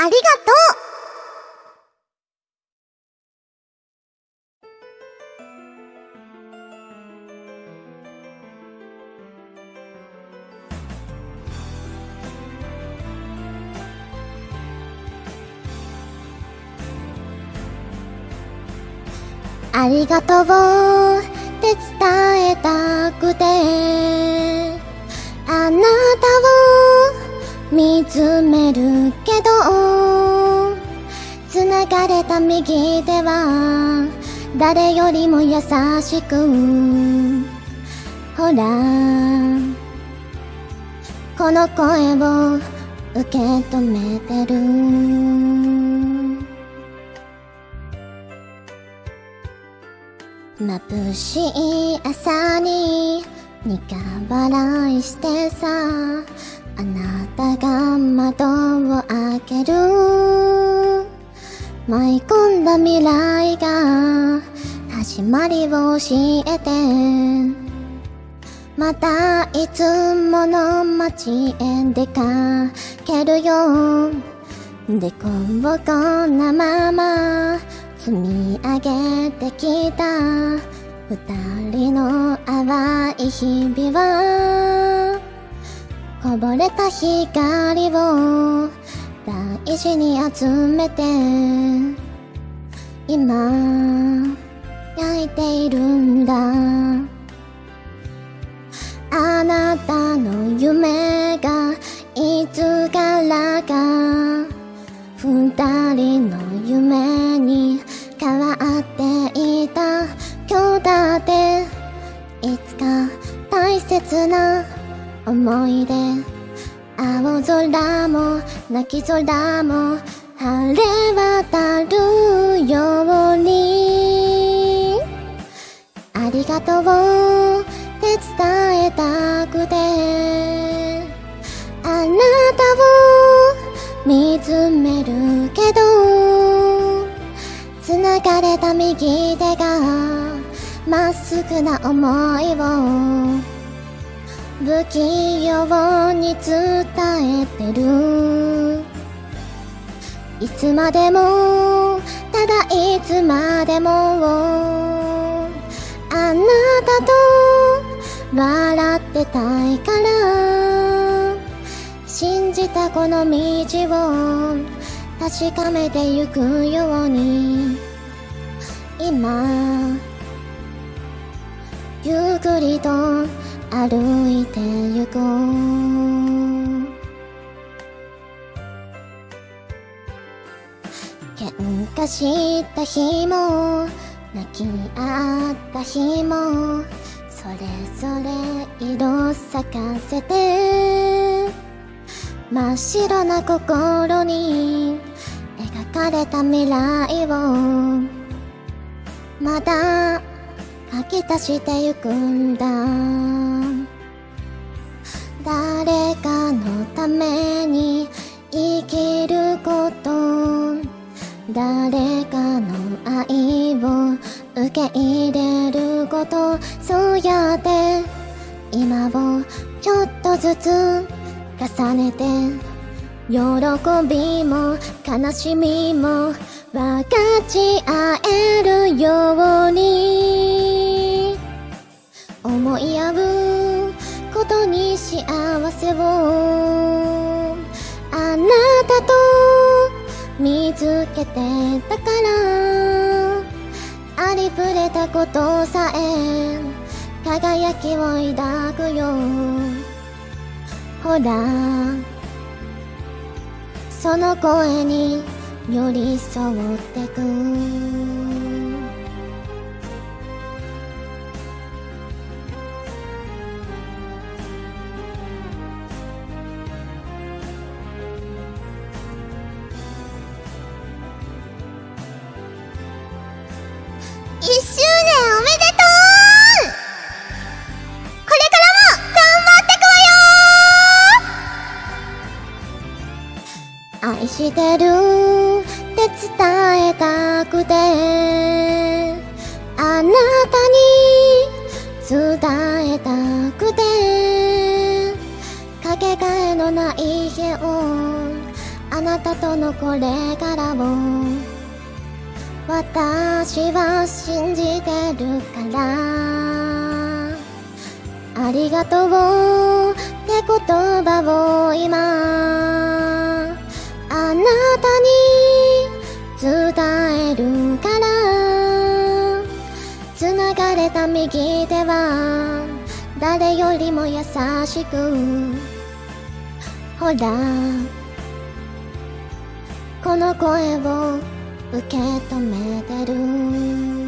ありがとう。ありがとうって伝えたくてあなたを見つめるけど繋がれた右手は誰よりも優しくほら。この声を受け止めてる。眩しい朝に苦笑いしてさあなたが窓を開ける。舞い込んだ未来が始まりを教えて。またいつもの街へ出かけるよ。でこぼこなまま積み上げてきた。二人の淡い日々はこぼれた光を大事に集めて今焼いているんだ。あなたの夢がいつからか二人の夢に変わっていた。今日だっていつか大切な思い出。青空も泣き空も晴れ渡るように。ありがとうって伝えたくて。あなたを見つめるけど繋がれた右手がまっすぐな思いを。不器用に伝えてる。いつまでもただいつまでもあなたと笑ってたいから信じたこの道を確かめてゆくように今ゆっくりと歩いてゆこう。喧嘩した日も泣き合った日もそれぞれ色咲かせて真っ白な心に描かれた未来をまだ書き足してゆくんだ。誰かのために生きること誰かの愛を受け入れることそうやって今をちょっとずつ重ねて喜びも悲しみも分かち合えるように思い合うに幸せをあなたと見つけてたから。ありふれたことさえ輝きを抱くよ。ほら。その声に寄り添ってく。愛してるって伝えたくて。あなたに伝えたくて。かけがえのない日をあなたとのこれからを。私は信じてるから。ありがとうって言葉を今。に伝えるから。繋がれた右手は誰よりも優しく。ほらこの声を受け止めてる。